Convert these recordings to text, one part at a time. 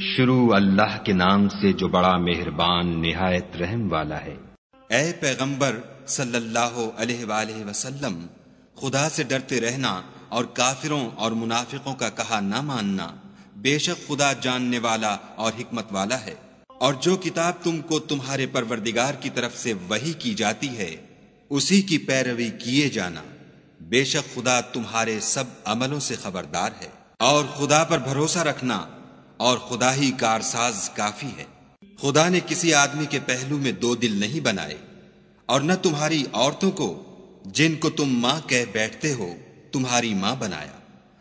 شروع اللہ کے نام سے جو بڑا مہربان نہایت رحم والا ہے۔ اے پیغمبر صلی اللہ علیہ وآلہ وسلم، خدا سے ڈرتے رہنا اور کافروں اور منافقوں کا کہا نہ ماننا بے شک خدا جاننے والا اور حکمت والا ہے۔ اور جو کتاب تم کو تمہارے پروردگار کی طرف سے وہی کی جاتی ہے، اسی کی پیروی کیے جانا۔ بے شک خدا تمہارے سب عملوں سے خبردار ہے۔ اور خدا پر بھروسہ رکھنا اور خدا ہی کارساز کافی ہے۔ خدا نے کسی آدمی کے پہلو میں دو دل نہیں بنائے۔ اور نہ تمہاری عورتوں کو، جن کو تم ماں کہہ بیٹھتے ہو، تمہاری ماں بنایا۔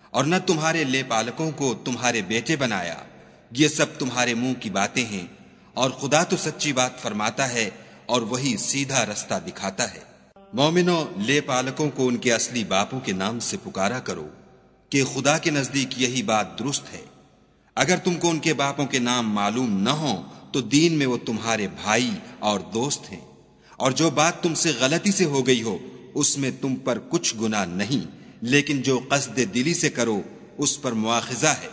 اور نہ تمہارے لے پالکوں کو تمہارے بیٹے بنایا۔ یہ سب تمہارے منہ کی باتیں ہیں۔ اور خدا تو سچی بات فرماتا ہے اور وہی سیدھا رستہ دکھاتا ہے۔ مومنوں، لے پالکوں کو ان کے اصلی باپوں کے نام سے پکارا کرو کہ خدا کے نزدیک یہی بات درست ہے۔ اگر تم کو ان کے باپوں کے نام معلوم نہ ہو تو دین میں وہ تمہارے بھائی اور دوست ہیں۔ اور جو بات تم سے غلطی سے ہو گئی ہو، اس میں تم پر کچھ گنا نہیں، لیکن جو قصد دلی سے کرو، اس پر مواخذہ ہے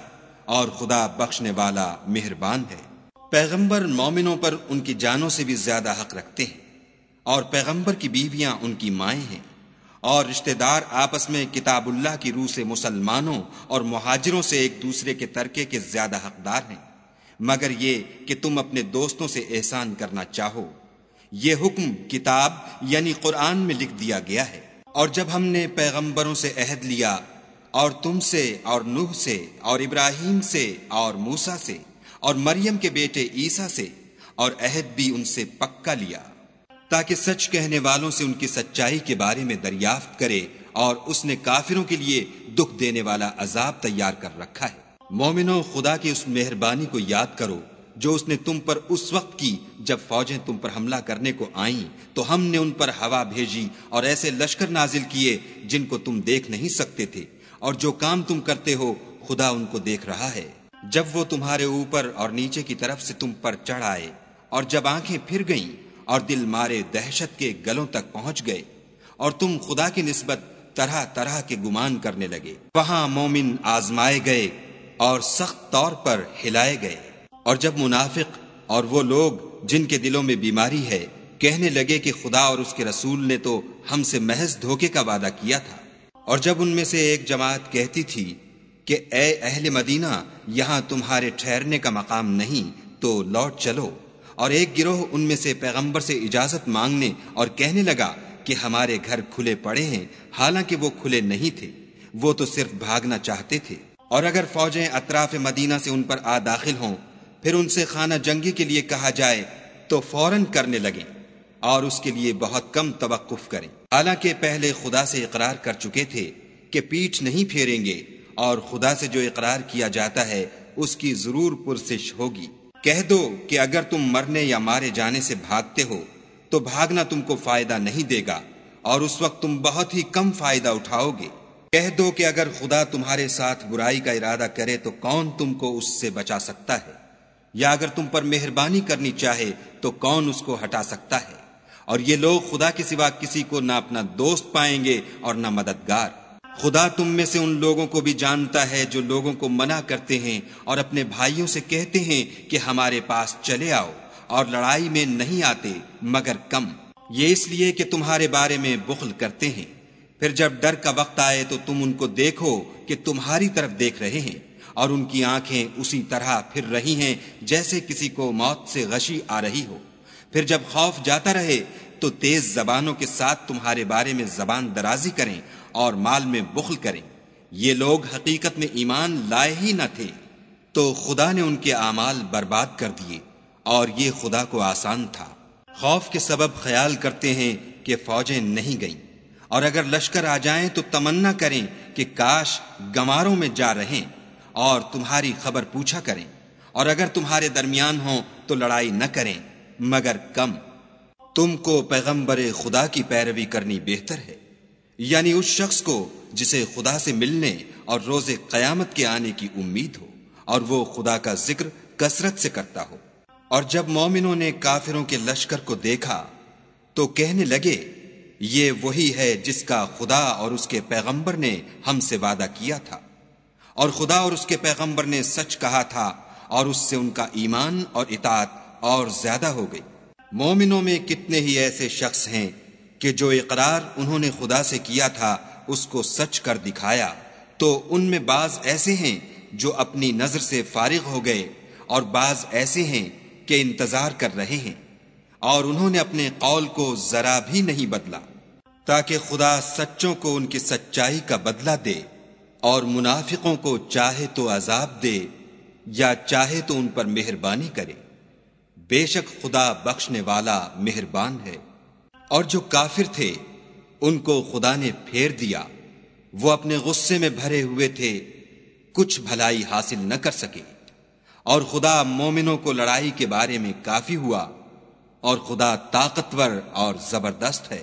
اور خدا بخشنے والا مہربان ہے۔ پیغمبر مومنوں پر ان کی جانوں سے بھی زیادہ حق رکھتے ہیں اور پیغمبر کی بیویاں ان کی مائیں ہیں۔ اور رشتہ دار آپس میں کتاب اللہ کی روح سے مسلمانوں اور مہاجروں سے ایک دوسرے کے ترکے کے زیادہ حقدار ہیں۔ مگر یہ کہ تم اپنے دوستوں سے احسان کرنا چاہو۔ یہ حکم کتاب یعنی قرآن میں لکھ دیا گیا ہے۔ اور جب ہم نے پیغمبروں سے عہد لیا اور تم سے اور نوح سے اور ابراہیم سے اور موسا سے اور مریم کے بیٹے عیسیٰ سے اور عہد بھی ان سے پکا لیا۔ تاکہ سچ کہنے والوں سے ان کی سچائی کے بارے میں دریافت کرے اور اس نے کافروں کے لیے دکھ دینے والا عذاب تیار کر رکھا ہے۔ مومنوں خدا کی اس مہربانی کو یاد کرو، جو اس نے تم پر اس وقت کی جب فوجیں تم پر حملہ کرنے کو آئیں، تو ہم نے ان پر ہوا بھیجی اور ایسے لشکر نازل کیے جن کو تم دیکھ نہیں سکتے تھے۔ اور جو کام تم کرتے ہو، خدا ان کو دیکھ رہا ہے۔ جب وہ تمہارے اوپر اور نیچے کی طرف سے تم پر چڑھ آئے اور جب آنکھیں پھر گئیں اور دل مارے دہشت کے گلوں تک پہنچ گئے اور تم خدا کی نسبت طرح طرح کے گمان کرنے لگے۔ وہاں مومن آزمائے گئے اور سخت طور پر ہلائے گئے۔ اور جب منافق اور وہ لوگ جن کے دلوں میں بیماری ہے کہنے لگے کہ خدا اور اس کے رسول نے تو ہم سے محض دھوکے کا وعدہ کیا تھا۔ اور جب ان میں سے ایک جماعت کہتی تھی کہ اے اہل مدینہ، یہاں تمہارے ٹھہرنے کا مقام نہیں، تو لوٹ چلو۔ اور ایک گروہ ان میں سے پیغمبر سے اجازت مانگنے اور کہنے لگا کہ ہمارے گھر کھلے پڑے ہیں، حالانکہ وہ کھلے نہیں تھے۔ وہ تو صرف بھاگنا چاہتے تھے۔ اور اگر فوجیں اطراف مدینہ سے ان پر آ داخل ہوں، پھر ان سے خانہ جنگی کے لیے کہا جائے تو فوراً کرنے لگیں اور اس کے لیے بہت کم توقف کریں۔ حالانکہ پہلے خدا سے اقرار کر چکے تھے کہ پیٹھ نہیں پھیریں گے اور خدا سے جو اقرار کیا جاتا ہے، اس کی ضرور پرسش ہوگی۔ کہہ دو کہ اگر تم مرنے یا مارے جانے سے بھاگتے ہو، تو بھاگنا تم کو فائدہ نہیں دے گا، اور اس وقت تم بہت ہی کم فائدہ اٹھاؤ گے۔ کہہ دو کہ اگر خدا تمہارے ساتھ برائی کا ارادہ کرے، تو کون تم کو اس سے بچا سکتا ہے؟ یا اگر تم پر مہربانی کرنی چاہے، تو کون اس کو ہٹا سکتا ہے؟ اور یہ لوگ خدا کے سوا کسی کو نہ اپنا دوست پائیں گے اور نہ مددگار۔ خدا تم میں سے ان لوگوں کو بھی جانتا ہے جو لوگوں کو منع کرتے ہیں اور اپنے بھائیوں سے کہتے ہیں کہ ہمارے پاس چلے آؤ اور لڑائی میں نہیں آتے مگر کم۔ یہ اس لیے کہ تمہارے بارے میں بخل کرتے ہیں۔ پھر جب ڈر کا وقت آئے تو تم ان کو دیکھو کہ تمہاری طرف دیکھ رہے ہیں اور ان کی آنکھیں اسی طرح پھر رہی ہیں جیسے کسی کو موت سے غشی آ رہی ہو۔ پھر جب خوف جاتا رہے تو تیز زبانوں کے ساتھ تمہارے بارے میں زبان درازی کریں اور مال میں بخل کریں۔ یہ لوگ حقیقت میں ایمان لائے ہی نہ تھے۔ تو خدا نے ان کے اعمال برباد کر دیے اور یہ خدا کو آسان تھا۔ خوف کے سبب خیال کرتے ہیں کہ فوجیں نہیں گئیں۔ اور اگر لشکر آ جائیں تو تمنا کریں کہ کاش گماروں میں جا رہیں اور تمہاری خبر پوچھا کریں۔ اور اگر تمہارے درمیان ہوں تو لڑائی نہ کریں، مگر کم۔ تم کو پیغمبر خدا کی پیروی کرنی بہتر ہے۔ یعنی اس شخص کو جسے خدا سے ملنے اور روز قیامت کے آنے کی امید ہو اور وہ خدا کا ذکر کثرت سے کرتا ہو۔ اور جب مومنوں نے کافروں کے لشکر کو دیکھا، تو کہنے لگے، یہ وہی ہے جس کا خدا اور اس کے پیغمبر نے ہم سے وعدہ کیا تھا۔ اور خدا اور اس کے پیغمبر نے سچ کہا تھا اور اس سے ان کا ایمان اور اطاعت اور زیادہ ہو گئی۔ مومنوں میں کتنے ہی ایسے شخص ہیں کہ جو اقرار انہوں نے خدا سے کیا تھا، اس کو سچ کر دکھایا۔ تو ان میں بعض ایسے ہیں جو اپنی نظر سے فارغ ہو گئے اور بعض ایسے ہیں کہ انتظار کر رہے ہیں۔ اور انہوں نے اپنے قول کو ذرا بھی نہیں بدلا، تاکہ خدا سچوں کو ان کی سچائی کا بدلہ دے اور منافقوں کو چاہے تو عذاب دے یا چاہے تو ان پر مہربانی کرے۔ بے شک خدا بخشنے والا مہربان ہے۔ اور جو کافر تھے، ان کو خدا نے پھیر دیا۔ وہ اپنے غصے میں بھرے ہوئے تھے، کچھ بھلائی حاصل نہ کر سکے۔ اور خدا مومنوں کو لڑائی کے بارے میں کافی ہوا، اور خدا طاقتور اور زبردست ہے۔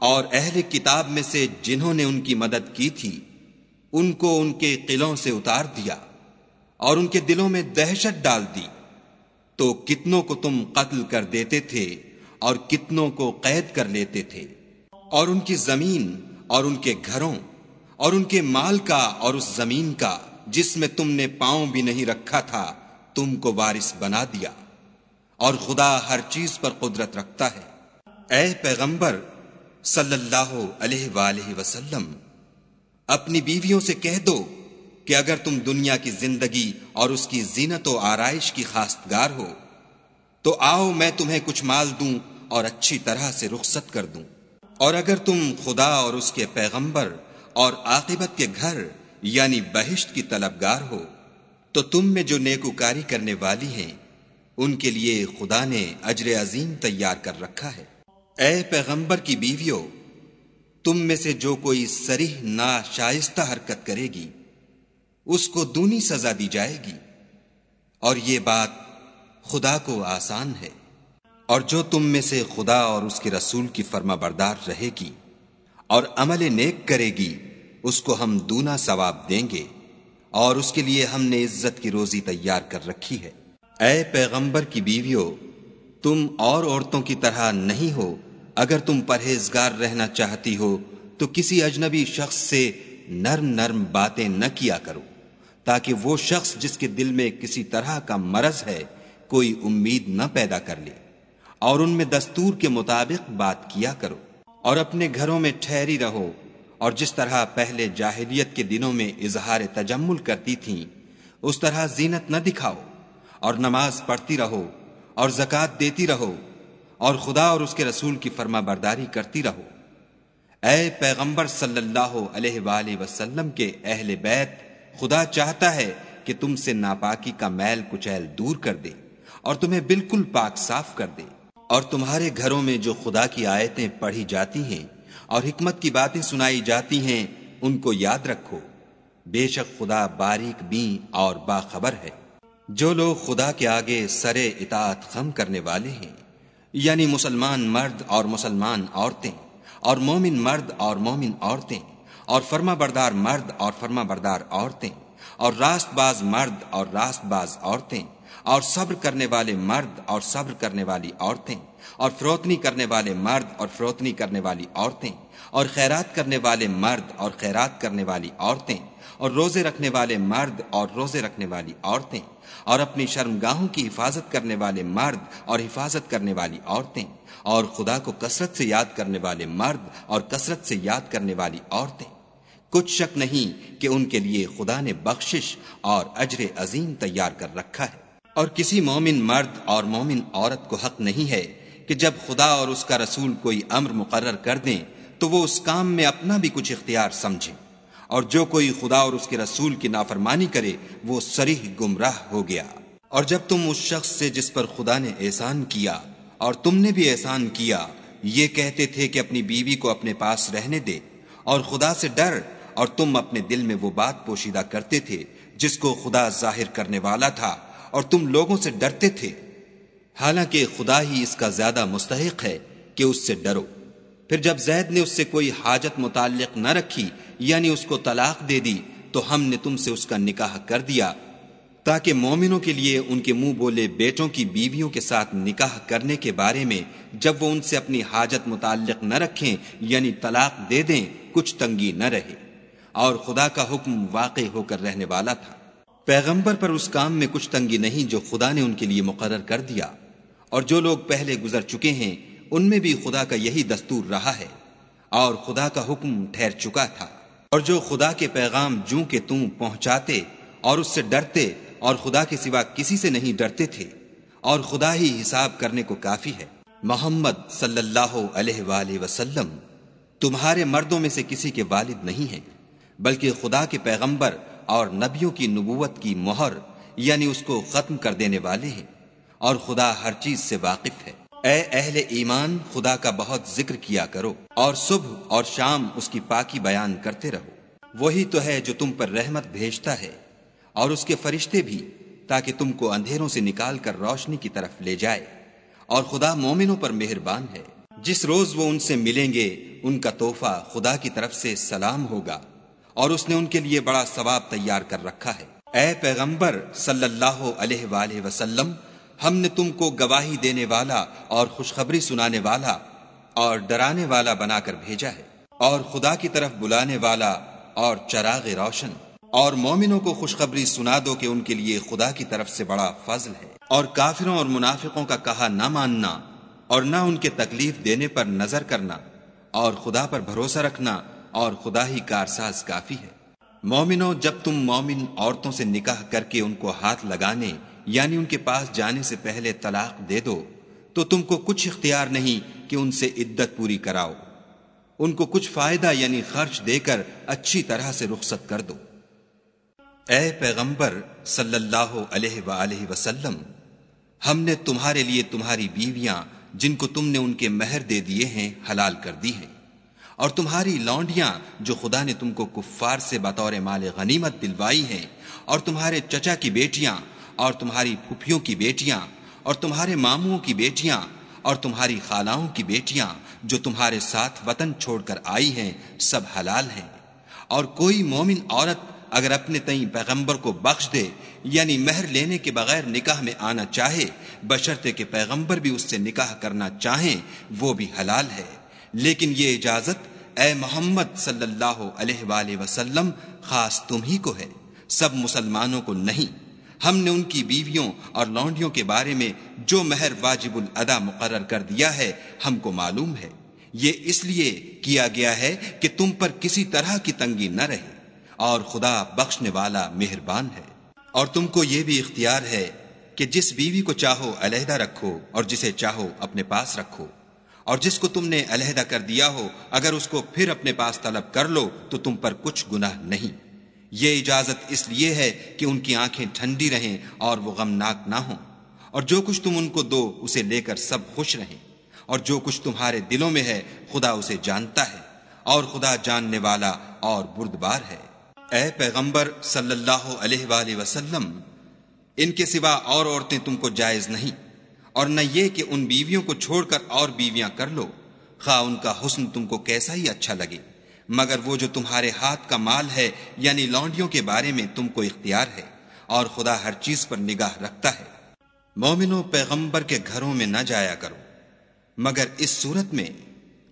اور اہل کتاب میں سے جنہوں نے ان کی مدد کی تھی، ان کو ان کے قلعوں سے اتار دیا اور ان کے دلوں میں دہشت ڈال دی۔ تو کتنوں کو تم قتل کر دیتے تھے؟ اور کتنوں کو قید کر لیتے تھے۔ اور ان کی زمین اور ان کے گھروں اور ان کے مال کا اور اس زمین کا جس میں تم نے پاؤں بھی نہیں رکھا تھا، تم کو وارث بنا دیا۔ اور خدا ہر چیز پر قدرت رکھتا ہے۔ اے پیغمبر، صلی اللہ علیہ وآلہ وسلم، اپنی بیویوں سے کہہ دو کہ اگر تم دنیا کی زندگی اور اس کی زینت و آرائش کی خاستگار ہو تو آؤ میں تمہیں کچھ مال دوں اور اچھی طرح سے رخصت کر دوں۔ اور اگر تم خدا اور اس کے پیغمبر اور عاقبت کے گھر یعنی بہشت کی طلبگار ہو، تو تم میں جو نیکوکاری کرنے والی ہیں، ان کے لیے خدا نے اجر عظیم تیار کر رکھا ہے۔ اے پیغمبر کی بیویوں، تم میں سے جو کوئی سریح نا شائستہ حرکت کرے گی، اس کو دونی سزا دی جائے گی۔ اور یہ بات خدا کو آسان ہے۔ اور جو تم میں سے خدا اور اس کے رسول کی فرما بردار رہے گی اور عمل نیک کرے گی، اس کو ہم دونا ثواب دیں گے۔ اور اس کے لیے ہم نے عزت کی روزی تیار کر رکھی ہے۔ اے پیغمبر کی بیویوں، تم اور عورتوں کی طرح نہیں ہو۔ اگر تم پرہیزگار رہنا چاہتی ہو، تو کسی اجنبی شخص سے نرم نرم باتیں نہ کیا کرو، تاکہ وہ شخص جس کے دل میں کسی طرح کا مرض ہے کوئی امید نہ پیدا کر لے اور ان میں دستور کے مطابق بات کیا کرو اور اپنے گھروں میں ٹھہری رہو اور جس طرح پہلے جاہلیت کے دنوں میں اظہار تجمل کرتی تھیں، اس طرح زینت نہ دکھاؤ اور نماز پڑھتی رہو اور زکوٰۃ دیتی رہو اور خدا اور اس کے رسول کی فرما برداری کرتی رہو۔ اے پیغمبر صلی اللہ علیہ وآلہ وسلم کے اہل بیت، خدا چاہتا ہے کہ تم سے ناپاکی کا میل کچیل دور کر دے۔ اور تمہیں بالکل پاک صاف کر دے۔ اور تمہارے گھروں میں جو خدا کی آیتیں پڑھی جاتی ہیں اور حکمت کی باتیں سنائی جاتی ہیں، ان کو یاد رکھو۔ بے شک خدا باریک بی اور باخبر ہے۔ جو لوگ خدا کے آگے سرے اطاعت خم کرنے والے ہیں یعنی مسلمان مرد اور مسلمان عورتیں اور مومن مرد اور مومن عورتیں اور فرما بردار مرد اور فرما بردار عورتیں اور راست باز مرد اور راست باز عورتیں اور صبر کرنے والے مرد اور صبر کرنے والی عورتیں، اور فروتنی کرنے والے مرد اور فروتنی کرنے والی عورتیں، اور خیرات کرنے والے مرد اور خیرات کرنے والی عورتیں، اور روزے رکھنے والے مرد اور روزے رکھنے والی عورتیں، اور اپنی شرمگاہوں کی حفاظت کرنے والے مرد اور حفاظت کرنے والی عورتیں، اور خدا کو کثرت سے یاد کرنے والے مرد اور کثرت سے یاد کرنے والی عورتیں۔ کچھ شک نہیں کہ ان کے لیے خدا نے بخشش اور اجر عظیم تیار کر رکھا ہے۔ اور کسی مومن مرد اور مومن عورت کو حق نہیں ہے کہ جب خدا اور اس کا رسول کوئی امر مقرر کر دیں، تو وہ اس کام میں اپنا بھی کچھ اختیار سمجھے۔ اور جو کوئی خدا اور اس کے رسول کی نافرمانی کرے، وہ سریح گمراہ ہو گیا۔ اور جب تم اس شخص سے جس پر خدا نے احسان کیا، اور تم نے بھی احسان کیا، یہ کہتے تھے کہ اپنی بیوی کو اپنے پاس رہنے دے، اور خدا سے ڈر، اور تم اپنے دل میں وہ بات پوشیدہ کرتے تھے، جس کو خدا ظاہر کرنے والا تھا۔ اور تم لوگوں سے ڈرتے تھے۔ حالانکہ خدا ہی اس کا زیادہ مستحق ہے کہ اس سے ڈرو۔ پھر جب زید نے اس سے کوئی حاجت متعلق نہ رکھی یعنی اس کو طلاق دے دی، تو ہم نے تم سے اس کا نکاح کر دیا۔ تاکہ مومنوں کے لیے ان کے منہ بولے بیٹوں کی بیویوں کے ساتھ نکاح کرنے کے بارے میں جب وہ ان سے اپنی حاجت متعلق نہ رکھیں یعنی طلاق دے دیں، کچھ تنگی نہ رہے۔ اور خدا کا حکم واقع ہو کر رہنے والا تھا۔ پیغمبر پر اس کام میں کچھ تنگی نہیں جو خدا نے ان کے لیے مقرر کر دیا۔ اور جو لوگ پہلے گزر چکے ہیں، ان میں بھی خدا کا یہی دستور رہا ہے۔ اور خدا کا حکم ٹھہر چکا تھا۔ اور جو خدا کے پیغام جوں کے توں پہنچاتے اور اس سے ڈرتے اور خدا کے سوا کسی سے نہیں ڈرتے تھے۔ اور خدا ہی حساب کرنے کو کافی ہے۔ محمد صلی اللہ علیہ وآلہ وسلم، تمہارے مردوں میں سے کسی کے والد نہیں ہیں، بلکہ خدا کے پیغمبر اور نبیوں کی نبوت کی مہر یعنی اس کو ختم کر دینے والے ہیں۔ اور خدا ہر چیز سے واقف ہے۔ اے اہل ایمان، خدا کا بہت ذکر کیا کرو اور صبح اور شام اس کی پاکی بیان کرتے رہو۔ وہی تو ہے جو تم پر رحمت بھیجتا ہے۔ اور اس کے فرشتے بھی، تاکہ تم کو اندھیروں سے نکال کر روشنی کی طرف لے جائے۔ اور خدا مومنوں پر مہربان ہے۔ جس روز وہ ان سے ملیں گے، ان کا تحفہ خدا کی طرف سے سلام ہوگا۔ اور اس نے ان کے لیے بڑا ثواب تیار کر رکھا ہے۔ اے پیغمبر، صلی اللہ علیہ وآلہ وسلم، ہم نے تم کو گواہی دینے والا اور خوشخبری سنانے والا اور ڈرانے والا بنا کر بھیجا ہے اور خدا کی طرف بلانے والا اور چراغ روشن۔ اور مومنوں کو خوشخبری سنا دو کہ ان کے لیے خدا کی طرف سے بڑا فضل ہے۔ اور کافروں اور منافقوں کا کہا نہ ماننا اور نہ ان کے تکلیف دینے پر نظر کرنا اور خدا پر بھروسہ رکھنا اور خدا ہی کارساز کافی ہے۔ مومنوں جب تم مومن عورتوں سے نکاح کر کے ان کو ہاتھ لگانے یعنی ان کے پاس جانے سے پہلے طلاق دے دو، تو تم کو کچھ اختیار نہیں کہ ان سے عدت پوری کراؤ۔ ان کو کچھ فائدہ یعنی خرچ دے کر اچھی طرح سے رخصت کر دو۔ اے پیغمبر صلی اللہ علیہ وآلہ وسلم، ہم نے تمہارے لیے تمہاری بیویاں، جن کو تم نے ان کے مہر دے دیے ہیں، حلال کر دی ہیں۔ اور تمہاری لونڈیاں جو خدا نے تم کو کفار سے بطور مال غنیمت دلوائی ہیں، اور تمہارے چچا کی بیٹیاں، اور تمہاری پھپھیوں کی بیٹیاں، اور تمہارے ماموں کی بیٹیاں، اور تمہاری خالاؤں کی بیٹیاں جو تمہارے ساتھ وطن چھوڑ کر آئی ہیں، سب حلال ہیں۔ اور کوئی مومن عورت اگر اپنے تئیں پیغمبر کو بخش دے یعنی مہر لینے کے بغیر نکاح میں آنا چاہے، بشرطے کہ پیغمبر بھی اس سے نکاح کرنا چاہیں، وہ بھی حلال ہے۔ لیکن یہ اجازت اے محمد صلی اللہ علیہ وآلہ وسلم خاص تم ہی کو ہے، سب مسلمانوں کو نہیں۔ ہم نے ان کی بیویوں اور لونڈیوں کے بارے میں جو مہر واجب الادا مقرر کر دیا ہے، ہم کو معلوم ہے۔ یہ اس لیے کیا گیا ہے کہ تم پر کسی طرح کی تنگی نہ رہے اور خدا بخشنے والا مہربان ہے۔ اور تم کو یہ بھی اختیار ہے کہ جس بیوی کو چاہو علیحدہ رکھو اور جسے چاہو اپنے پاس رکھو۔ اور جس کو تم نے علیحدہ کر دیا ہو، اگر اس کو پھر اپنے پاس طلب کر لو، تو تم پر کچھ گناہ نہیں۔ یہ اجازت اس لیے ہے کہ ان کی آنکھیں ٹھنڈی رہیں اور وہ غمناک نہ ہوں۔ اور جو کچھ تم ان کو دو، اسے لے کر سب خوش رہیں۔ اور جو کچھ تمہارے دلوں میں ہے، خدا اسے جانتا ہے۔ اور خدا جاننے والا اور بردبار ہے۔ اے پیغمبر صلی اللہ علیہ وآلہ وسلم، ان کے سوا اور عورتیں تم کو جائز نہیں۔ اور نہ یہ کہ ان بیویوں کو چھوڑ کر اور بیویاں کر لو۔ خواہ ان کا حسن تم کو کیسا ہی اچھا لگے۔ مگر وہ جو تمہارے ہاتھ کا مال ہے یعنی لونڈیوں کے بارے میں تم کو اختیار ہے اور خدا ہر چیز پر نگاہ رکھتا ہے۔ مومنو، پیغمبر کے گھروں میں نہ جایا کرو۔ مگر اس صورت میں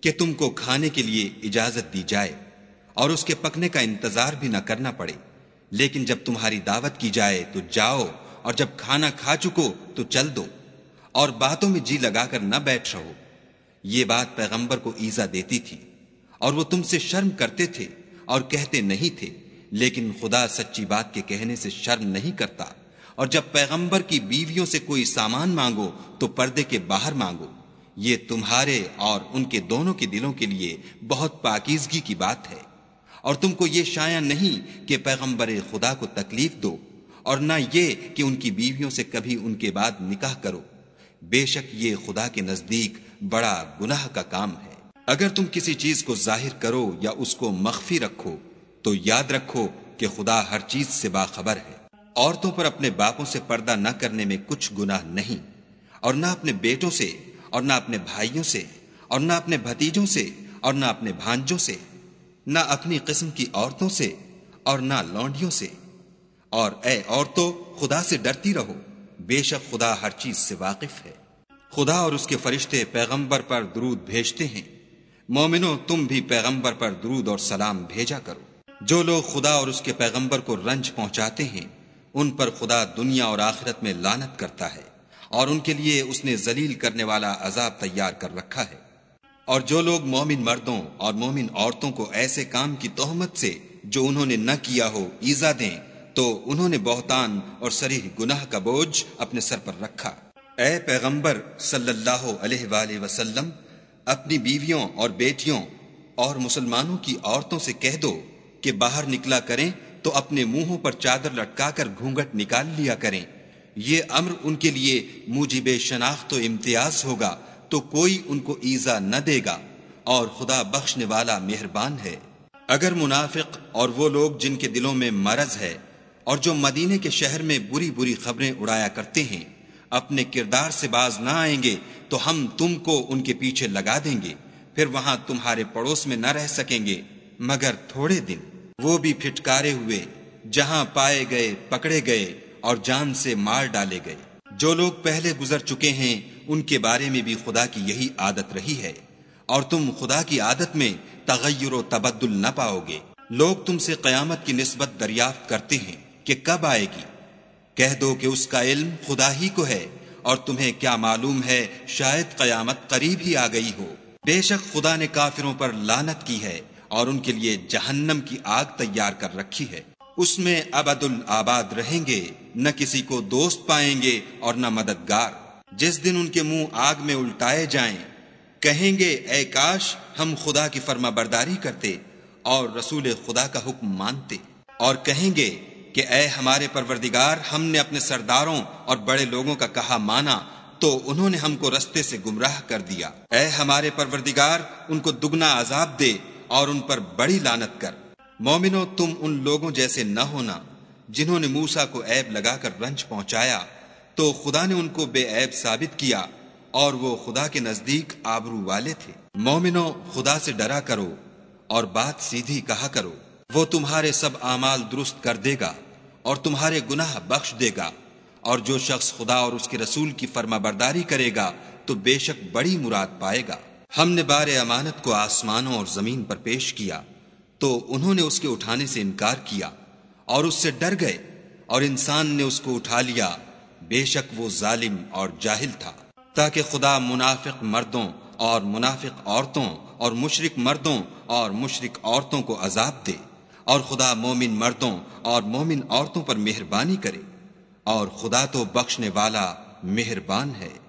کہ تم کو کھانے کے لیے اجازت دی جائے اور اس کے پکنے کا انتظار بھی نہ کرنا پڑے۔ لیکن جب تمہاری دعوت کی جائے تو جاؤ اور جب کھانا کھا چکو تو چل دو۔ اور باتوں میں جی لگا کر نہ بیٹھ رہو۔ یہ بات پیغمبر کو ایزا دیتی تھی اور وہ تم سے شرم کرتے تھے اور کہتے نہیں تھے، لیکن خدا سچی بات کے کہنے سے شرم نہیں کرتا۔ اور جب پیغمبر کی بیویوں سے کوئی سامان مانگو تو پردے کے باہر مانگو۔ یہ تمہارے اور ان کے دونوں کے دلوں کے لیے بہت پاکیزگی کی بات ہے۔ اور تم کو یہ شایع نہیں کہ پیغمبر خدا کو تکلیف دو، اور نہ یہ کہ ان کی بیویوں سے کبھی ان کے بعد نکاح کرو۔ بے شک یہ خدا کے نزدیک بڑا گناہ کا کام ہے۔ اگر تم کسی چیز کو ظاہر کرو یا اس کو مخفی رکھو، تو یاد رکھو کہ خدا ہر چیز سے باخبر ہے۔ عورتوں پر اپنے باپوں سے پردہ نہ کرنے میں کچھ گناہ نہیں، اور نہ اپنے بیٹوں سے، اور نہ اپنے بھائیوں سے، اور نہ اپنے بھتیجوں سے، اور نہ اپنے بھانجوں سے، نہ اپنی قسم کی عورتوں سے، اور نہ لونڈیوں سے۔ اور اے عورتوں خدا سے ڈرتی رہو۔ بے شک خدا ہر چیز سے واقف ہے۔ خدا اور اس کے فرشتے پیغمبر پر درود بھیجتے ہیں۔ مومنو، تم بھی پیغمبر پر درود اور سلام بھیجا کرو۔ جو لوگ خدا اور اس کے پیغمبر کو رنج پہنچاتے ہیں، ان پر خدا دنیا اور آخرت میں لانت کرتا ہے اور ان کے لیے اس نے ذلیل کرنے والا عذاب تیار کر رکھا ہے۔ اور جو لوگ مومن مردوں اور مومن عورتوں کو ایسے کام کی تہمت سے جو انہوں نے نہ کیا ہو، ایزا دیں تو انہوں نے بہتان اور سریح گناہ کا بوجھ اپنے سر پر رکھا۔ اے پیغمبر صلی اللہ علیہ وآلہ وسلم، اپنی بیویوں اور بیٹیوں اور مسلمانوں کی عورتوں سے کہہ دو کہ باہر نکلا کریں تو اپنے منہوں پر چادر لٹکا کر گھونگٹ نکال لیا کریں۔ یہ امر ان کے لیے موجب شناخت و امتیاز ہوگا، تو کوئی ان کو ایزا نہ دے گا۔ اور خدا بخشنے والا مہربان ہے۔ اگر منافق اور وہ لوگ جن کے دلوں میں مرض ہے اور جو مدینے کے شہر میں بری بری خبریں اڑایا کرتے ہیں، اپنے کردار سے باز نہ آئیں گے تو ہم تم کو ان کے پیچھے لگا دیں گے، پھر وہاں تمہارے پڑوس میں نہ رہ سکیں گے۔ مگر تھوڑے دن وہ بھی پھٹکارے ہوئے، جہاں پائے گئے، پکڑے گئے اور جان سے مار ڈالے گئے۔ جو لوگ پہلے گزر چکے ہیں، ان کے بارے میں بھی خدا کی یہی عادت رہی ہے۔ اور تم خدا کی عادت میں تغیر و تبدل نہ پاؤ گے۔ لوگ تم سے قیامت کی نسبت دریافت کرتے ہیں۔ کہ کب آئے گی؟ کہہ دو کہ اس کا علم خدا ہی کو ہے اور تمہیں کیا معلوم ہے شاید قیامت قریب ہی آ گئی ہو۔ بے شک خدا نے کافروں پر لانت کی ہے اور ان کے لیے جہنم کی آگ تیار کر رکھی ہے۔ اس میں ابد الآباد رہیں گے، نہ کسی کو دوست پائیں گے اور نہ مددگار۔ جس دن ان کے منہ آگ میں الٹائے جائیں، کہیں گے، اے کاش، ہم خدا کی فرما برداری کرتے اور رسول خدا کا حکم مانتے۔ اور کہیں گے کہ اے ہمارے پروردگار، ہم نے اپنے سرداروں اور بڑے لوگوں کا کہا مانا، تو انہوں نے ہم کو رستے سے گمراہ کر دیا۔ اے ہمارے پروردگار، ان کو دگنا عذاب دے اور ان پر بڑی لانت کر۔ مومنو، تم ان لوگوں جیسے نہ ہونا جنہوں نے موسا کو عیب لگا کر رنج پہنچایا۔ تو خدا نے ان کو بے عیب ثابت کیا اور وہ خدا کے نزدیک آبرو والے تھے۔ مومنو، خدا سے ڈرا کرو اور بات سیدھی کہا کرو، وہ تمہارے سب اعمال درست کر دے گا۔ اور تمہارے گناہ بخش دے گا۔ اور جو شخص خدا اور اس کے رسول کی فرما برداری کرے گا، تو بے شک بڑی مراد پائے گا۔ ہم نے بار امانت کو آسمانوں اور زمین پر پیش کیا، تو انہوں نے اس کے اٹھانے سے انکار کیا، اور اس سے ڈر گئے، اور انسان نے اس کو اٹھا لیا۔ بے شک وہ ظالم اور جاہل تھا۔ تاکہ خدا منافق مردوں اور منافق عورتوں اور مشرق مردوں اور مشرق عورتوں کو عذاب دے۔ اور خدا مومن مردوں اور مومن عورتوں پر مہربانی کرے اور خدا تو بخشنے والا مہربان ہے۔